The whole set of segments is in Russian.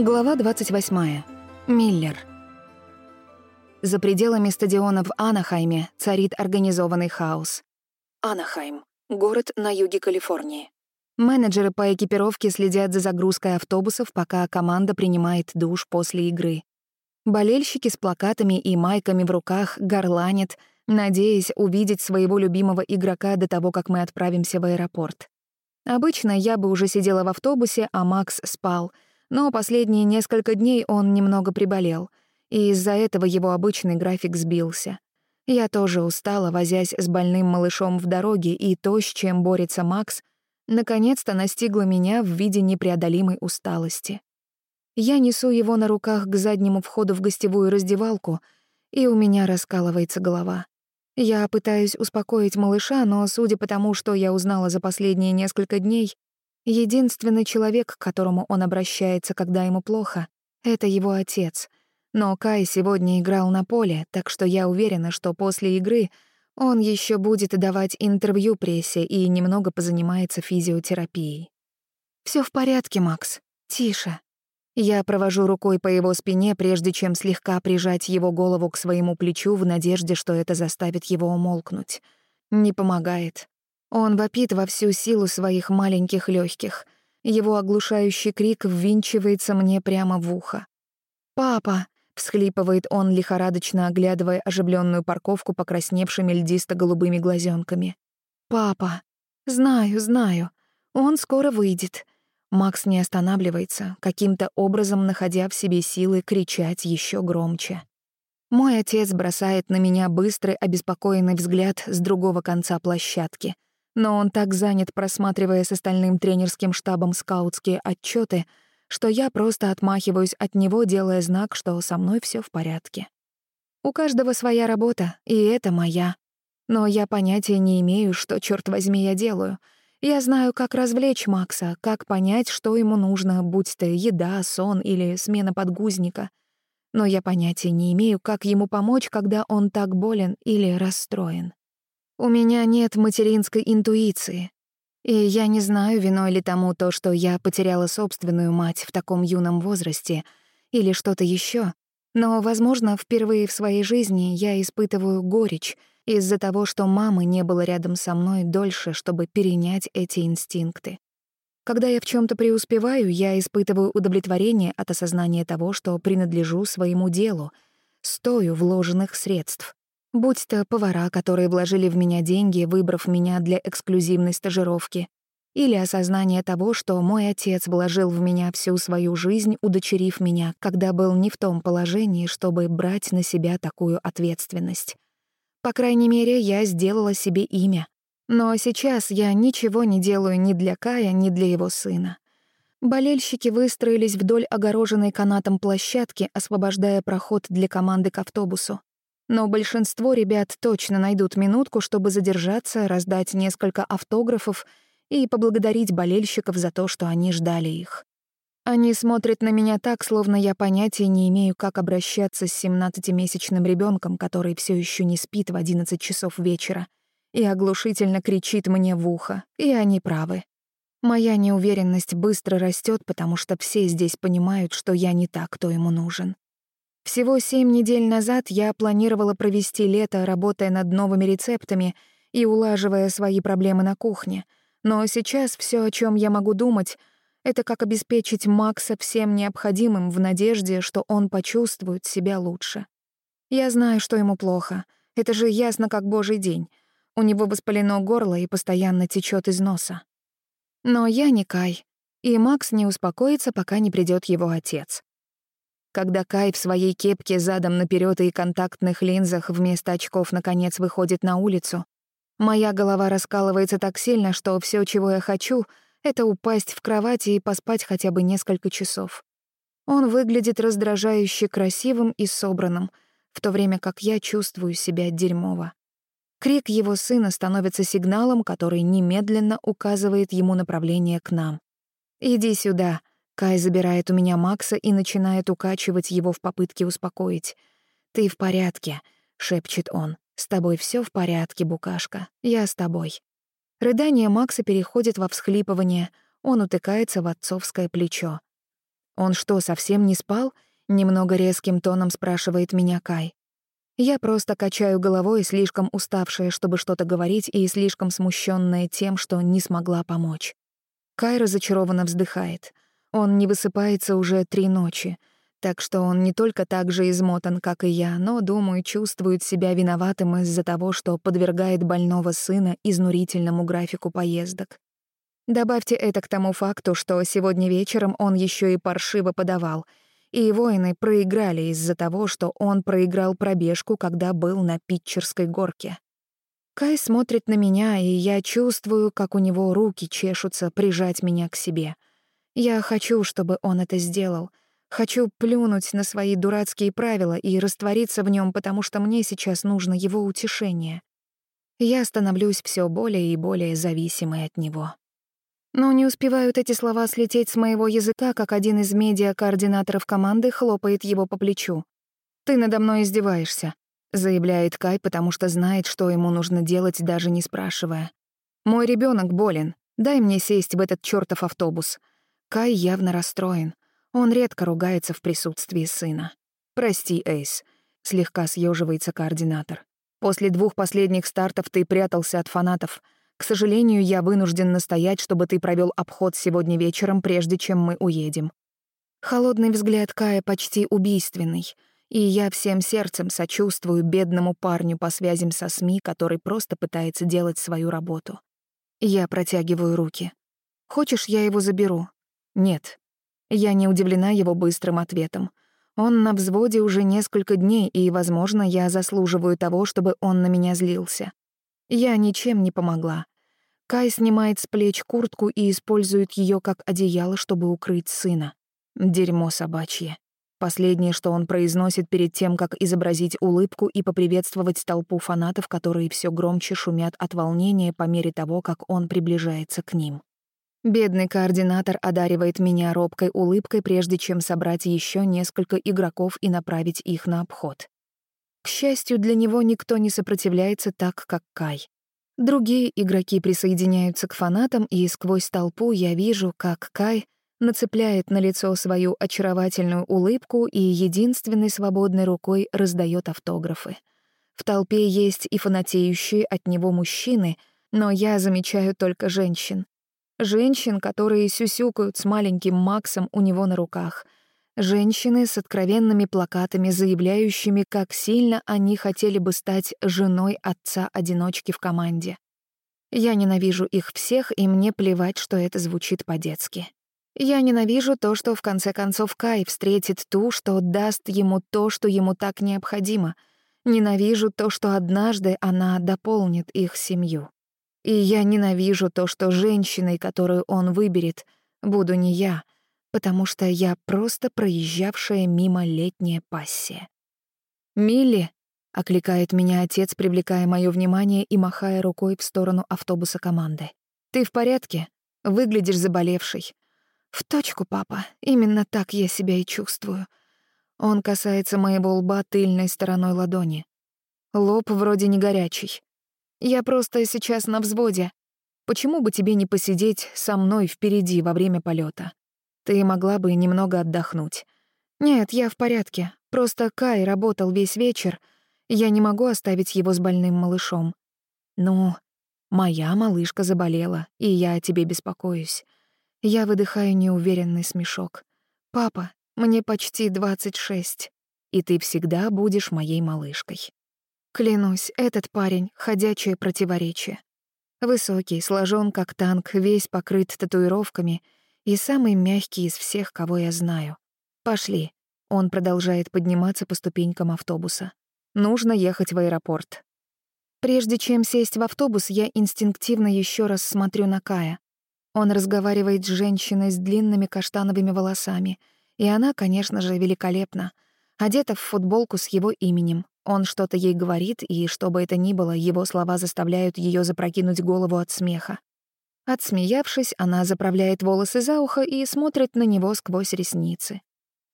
Глава 28. Миллер. За пределами стадиона в Анахайме царит организованный хаос. Анахайм — город на юге Калифорнии. Менеджеры по экипировке следят за загрузкой автобусов, пока команда принимает душ после игры. Болельщики с плакатами и майками в руках горланят, надеясь увидеть своего любимого игрока до того, как мы отправимся в аэропорт. Обычно я бы уже сидела в автобусе, а Макс спал — но последние несколько дней он немного приболел, и из-за этого его обычный график сбился. Я тоже устала, возясь с больным малышом в дороге, и то, с чем борется Макс, наконец-то настигло меня в виде непреодолимой усталости. Я несу его на руках к заднему входу в гостевую раздевалку, и у меня раскалывается голова. Я пытаюсь успокоить малыша, но, судя по тому, что я узнала за последние несколько дней, Единственный человек, к которому он обращается, когда ему плохо, — это его отец. Но Кай сегодня играл на поле, так что я уверена, что после игры он еще будет давать интервью прессе и немного позанимается физиотерапией. Все в порядке, Макс. Тише». Я провожу рукой по его спине, прежде чем слегка прижать его голову к своему плечу в надежде, что это заставит его умолкнуть. Не помогает. Он вопит во всю силу своих маленьких легких. Его оглушающий крик ввинчивается мне прямо в ухо. «Папа!» — всхлипывает он, лихорадочно оглядывая оживленную парковку покрасневшими льдисто-голубыми глазенками. «Папа! Знаю, знаю. Он скоро выйдет». Макс не останавливается, каким-то образом находя в себе силы кричать еще громче. Мой отец бросает на меня быстрый, обеспокоенный взгляд с другого конца площадки — но он так занят, просматривая с остальным тренерским штабом скаутские отчеты, что я просто отмахиваюсь от него, делая знак, что со мной все в порядке. У каждого своя работа, и это моя. Но я понятия не имею, что, черт возьми, я делаю. Я знаю, как развлечь Макса, как понять, что ему нужно, будь то еда, сон или смена подгузника. Но я понятия не имею, как ему помочь, когда он так болен или расстроен. У меня нет материнской интуиции, и я не знаю, виной ли тому то, что я потеряла собственную мать в таком юном возрасте, или что-то еще. Но, возможно, впервые в своей жизни я испытываю горечь из-за того, что мамы не было рядом со мной дольше, чтобы перенять эти инстинкты. Когда я в чем то преуспеваю, я испытываю удовлетворение от осознания того, что принадлежу своему делу, стою вложенных средств. Будь то повара, которые вложили в меня деньги, выбрав меня для эксклюзивной стажировки, или осознание того, что мой отец вложил в меня всю свою жизнь, удочерив меня, когда был не в том положении, чтобы брать на себя такую ответственность. По крайней мере, я сделала себе имя. Но сейчас я ничего не делаю ни для Кая, ни для его сына. Болельщики выстроились вдоль огороженной канатом площадки, освобождая проход для команды к автобусу. Но большинство ребят точно найдут минутку, чтобы задержаться, раздать несколько автографов и поблагодарить болельщиков за то, что они ждали их. Они смотрят на меня так, словно я понятия не имею, как обращаться с 17-месячным ребенком, который все еще не спит в 11 часов вечера, и оглушительно кричит мне в ухо, и они правы. Моя неуверенность быстро растет, потому что все здесь понимают, что я не так, кто ему нужен. Всего семь недель назад я планировала провести лето, работая над новыми рецептами и улаживая свои проблемы на кухне. Но сейчас все, о чем я могу думать, это как обеспечить Макса всем необходимым в надежде, что он почувствует себя лучше. Я знаю, что ему плохо. Это же ясно, как божий день. У него воспалено горло и постоянно течет из носа. Но я не Кай, и Макс не успокоится, пока не придет его отец. Когда Кай в своей кепке задом наперед и контактных линзах вместо очков наконец выходит на улицу, моя голова раскалывается так сильно, что все, чего я хочу, это упасть в кровати и поспать хотя бы несколько часов. Он выглядит раздражающе красивым и собранным, в то время как я чувствую себя дерьмово. Крик его сына становится сигналом, который немедленно указывает ему направление к нам. «Иди сюда», Кай забирает у меня Макса и начинает укачивать его в попытке успокоить. «Ты в порядке», — шепчет он. «С тобой все в порядке, букашка. Я с тобой». Рыдание Макса переходит во всхлипывание. Он утыкается в отцовское плечо. «Он что, совсем не спал?» — немного резким тоном спрашивает меня Кай. Я просто качаю головой, слишком уставшая, чтобы что-то говорить, и слишком смущенная тем, что не смогла помочь. Кай разочарованно вздыхает. Он не высыпается уже три ночи, так что он не только так же измотан, как и я, но, думаю, чувствует себя виноватым из-за того, что подвергает больного сына изнурительному графику поездок. Добавьте это к тому факту, что сегодня вечером он еще и паршиво подавал, и воины проиграли из-за того, что он проиграл пробежку, когда был на Питчерской горке. Кай смотрит на меня, и я чувствую, как у него руки чешутся прижать меня к себе — я хочу, чтобы он это сделал. Хочу плюнуть на свои дурацкие правила и раствориться в нем, потому что мне сейчас нужно его утешение. Я становлюсь все более и более зависимой от него. Но не успевают эти слова слететь с моего языка, как один из медиа-координаторов команды хлопает его по плечу. «Ты надо мной издеваешься», — заявляет Кай, потому что знает, что ему нужно делать, даже не спрашивая. «Мой ребенок болен. Дай мне сесть в этот чертов автобус. Кай явно расстроен. Он редко ругается в присутствии сына. «Прости, Эйс», — слегка съеживается координатор. «После двух последних стартов ты прятался от фанатов. К сожалению, я вынужден настоять, чтобы ты провел обход сегодня вечером, прежде чем мы уедем». Холодный взгляд Кая почти убийственный, и я всем сердцем сочувствую бедному парню по связям со СМИ, который просто пытается делать свою работу. Я протягиваю руки. «Хочешь, я его заберу?» «Нет». Я не удивлена его быстрым ответом. Он на взводе уже несколько дней, и, возможно, я заслуживаю того, чтобы он на меня злился. Я ничем не помогла. Кай снимает с плеч куртку и использует ее как одеяло, чтобы укрыть сына. Дерьмо собачье. Последнее, что он произносит перед тем, как изобразить улыбку и поприветствовать толпу фанатов, которые все громче шумят от волнения по мере того, как он приближается к ним. Бедный координатор, одаривает меня робкой улыбкой, прежде чем собрать еще несколько игроков и направить их на обход. К счастью, для него никто не сопротивляется так, как Кай. Другие игроки присоединяются к фанатам, и сквозь толпу я вижу, как Кай нацепляет на лицо свою очаровательную улыбку и единственной свободной рукой раздает автографы. В толпе есть и фанатеющие от него мужчины, но я замечаю только женщин. Женщин, которые сюсюкают с маленьким Максом у него на руках. Женщины с откровенными плакатами, заявляющими, как сильно они хотели бы стать женой отца-одиночки в команде. Я ненавижу их всех, и мне плевать, что это звучит по-детски. Я ненавижу то, что в конце концов Кай встретит ту, что даст ему то, что ему так необходимо. Ненавижу то, что однажды она дополнит их семью. И я ненавижу то, что женщиной, которую он выберет, буду не я, потому что я просто проезжавшая мимо летняя пассия. «Милли!» — окликает меня отец, привлекая моё внимание и махая рукой в сторону автобуса команды. «Ты в порядке? Выглядишь заболевшей. «В точку, папа. Именно так я себя и чувствую». Он касается моего лба тыльной стороной ладони. Лоб вроде не горячий. Я просто сейчас на взводе. Почему бы тебе не посидеть со мной впереди во время полета? Ты могла бы немного отдохнуть. Нет, я в порядке. Просто Кай работал весь вечер. Я не могу оставить его с больным малышом. Ну, моя малышка заболела, и я о тебе беспокоюсь. Я выдыхаю неуверенный смешок. Папа, мне почти 26, и ты всегда будешь моей малышкой. Клянусь, этот парень — ходячее противоречие. Высокий, сложен как танк, весь покрыт татуировками и самый мягкий из всех, кого я знаю. «Пошли». Он продолжает подниматься по ступенькам автобуса. «Нужно ехать в аэропорт». Прежде чем сесть в автобус, я инстинктивно еще раз смотрю на Кая. Он разговаривает с женщиной с длинными каштановыми волосами, и она, конечно же, великолепна — Одета в футболку с его именем. Он что-то ей говорит, и, что бы это ни было, его слова заставляют ее запрокинуть голову от смеха. Отсмеявшись, она заправляет волосы за ухо и смотрит на него сквозь ресницы.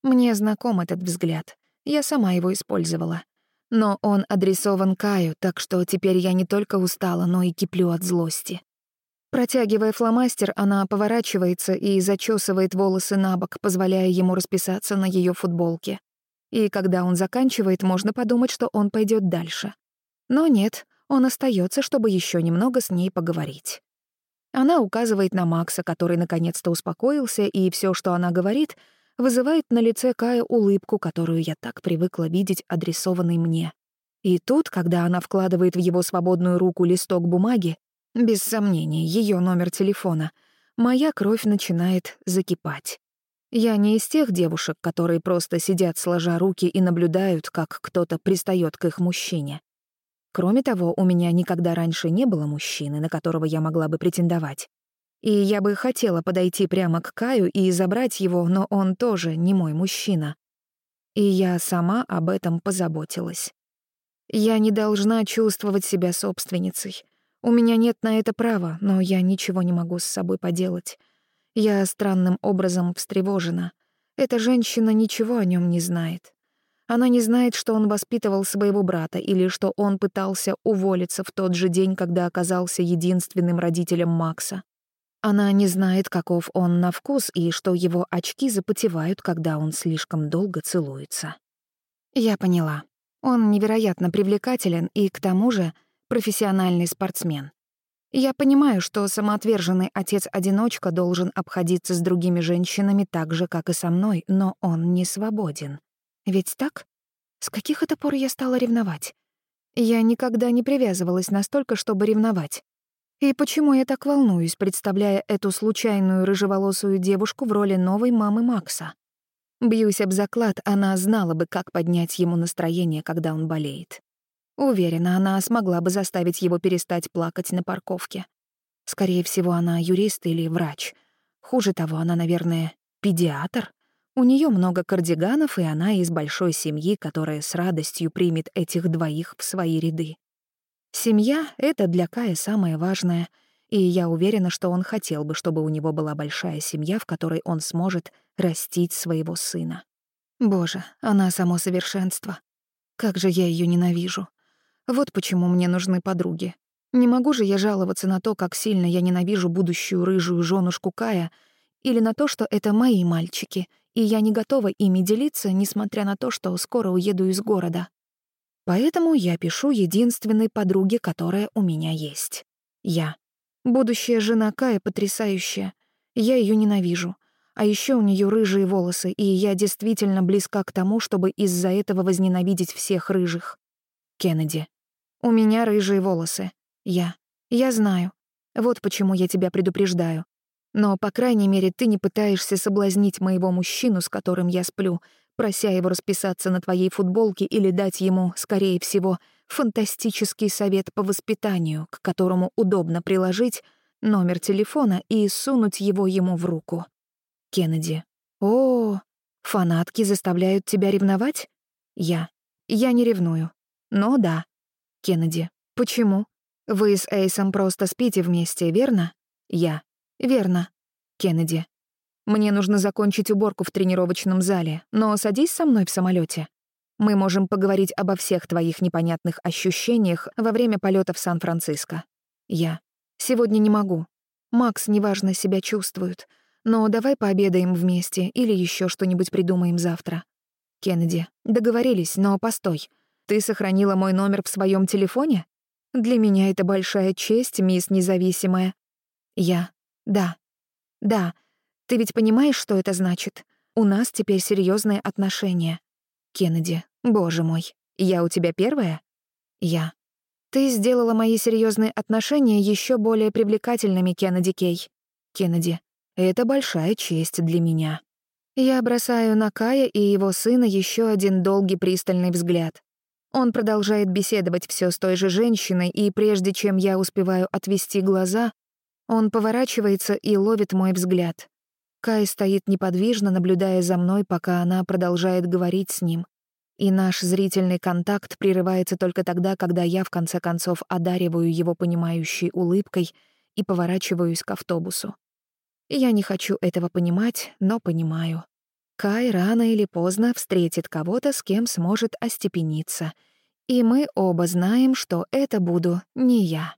Мне знаком этот взгляд. Я сама его использовала. Но он адресован Каю, так что теперь я не только устала, но и киплю от злости. Протягивая фломастер, она поворачивается и зачесывает волосы на бок, позволяя ему расписаться на ее футболке. И когда он заканчивает, можно подумать, что он пойдет дальше. Но нет, он остается, чтобы еще немного с ней поговорить. Она указывает на Макса, который наконец-то успокоился, и все, что она говорит, вызывает на лице Кая улыбку, которую я так привыкла видеть адресованной мне. И тут, когда она вкладывает в его свободную руку листок бумаги, без сомнений, ее номер телефона, моя кровь начинает закипать. Я не из тех девушек, которые просто сидят сложа руки и наблюдают, как кто-то пристает к их мужчине. Кроме того, у меня никогда раньше не было мужчины, на которого я могла бы претендовать. И я бы хотела подойти прямо к Каю и забрать его, но он тоже не мой мужчина. И я сама об этом позаботилась. Я не должна чувствовать себя собственницей. У меня нет на это права, но я ничего не могу с собой поделать. Я странным образом встревожена. Эта женщина ничего о нем не знает. Она не знает, что он воспитывал своего брата или что он пытался уволиться в тот же день, когда оказался единственным родителем Макса. Она не знает, каков он на вкус и что его очки запотевают, когда он слишком долго целуется. Я поняла. Он невероятно привлекателен и, к тому же, профессиональный спортсмен. Я понимаю, что самоотверженный отец-одиночка должен обходиться с другими женщинами так же, как и со мной, но он не свободен. Ведь так? С каких это пор я стала ревновать? Я никогда не привязывалась настолько, чтобы ревновать. И почему я так волнуюсь, представляя эту случайную рыжеволосую девушку в роли новой мамы Макса? Бьюсь об заклад, она знала бы, как поднять ему настроение, когда он болеет. Уверена, она смогла бы заставить его перестать плакать на парковке. Скорее всего, она юрист или врач. Хуже того, она, наверное, педиатр. У нее много кардиганов, и она из большой семьи, которая с радостью примет этих двоих в свои ряды. Семья — это для Кая самое важное, и я уверена, что он хотел бы, чтобы у него была большая семья, в которой он сможет растить своего сына. Боже, она само совершенство. Как же я ее ненавижу. Вот почему мне нужны подруги. Не могу же я жаловаться на то, как сильно я ненавижу будущую рыжую женушку Кая, или на то, что это мои мальчики, и я не готова ими делиться, несмотря на то, что скоро уеду из города. Поэтому я пишу единственной подруге, которая у меня есть. Я. Будущая жена Кая потрясающая. Я ее ненавижу. А еще у нее рыжие волосы, и я действительно близка к тому, чтобы из-за этого возненавидеть всех рыжих. Кеннеди. У меня рыжие волосы. Я. Я знаю. Вот почему я тебя предупреждаю. Но, по крайней мере, ты не пытаешься соблазнить моего мужчину, с которым я сплю, прося его расписаться на твоей футболке или дать ему, скорее всего, фантастический совет по воспитанию, к которому удобно приложить номер телефона и сунуть его ему в руку. Кеннеди. О, фанатки заставляют тебя ревновать? Я. Я не ревную. Но да, Кеннеди. «Почему? Вы с Эйсом просто спите вместе, верно?» «Я». «Верно». Кеннеди. «Мне нужно закончить уборку в тренировочном зале, но садись со мной в самолете. Мы можем поговорить обо всех твоих непонятных ощущениях во время полета в Сан-Франциско». «Я». «Сегодня не могу. Макс неважно себя чувствует. Но давай пообедаем вместе или еще что-нибудь придумаем завтра». Кеннеди. «Договорились, но постой. Ты сохранила мой номер в своем телефоне? Для меня это большая честь, мисс Независимая. Я. Да. Да. Ты ведь понимаешь, что это значит? У нас теперь серьезные отношения. Кеннеди. Боже мой. Я у тебя первая? Я. Ты сделала мои серьезные отношения еще более привлекательными, Кеннеди Кей. Кеннеди. Это большая честь для меня. Я бросаю на Кая и его сына еще один долгий пристальный взгляд. Он продолжает беседовать все с той же женщиной, и прежде чем я успеваю отвести глаза, он поворачивается и ловит мой взгляд. Кай стоит неподвижно, наблюдая за мной, пока она продолжает говорить с ним. И наш зрительный контакт прерывается только тогда, когда я в конце концов одариваю его понимающей улыбкой и поворачиваюсь к автобусу. Я не хочу этого понимать, но понимаю. Кай рано или поздно встретит кого-то, с кем сможет остепениться. И мы оба знаем, что это буду не я.